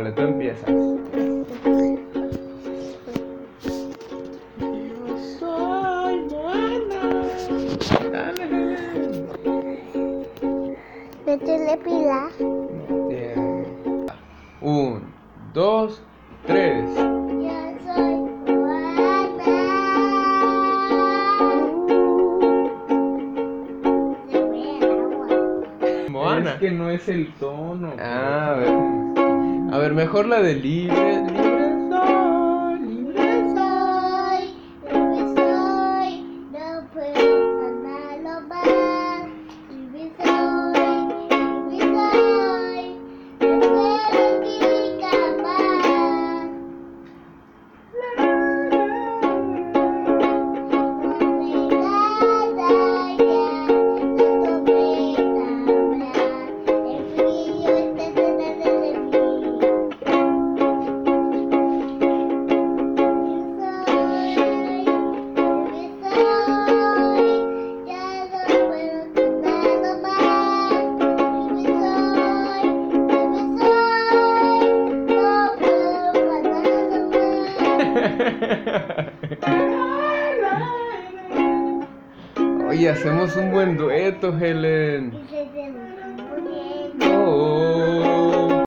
Órale, tú empiezas. Dale. Métele pila. Bien. Un, dos, tres. Yo soy agua. Moana. Es que no es el tono. Ah, a ver. Ver, mejor la de libre. Oye, hacemos un buen dueto, Helen.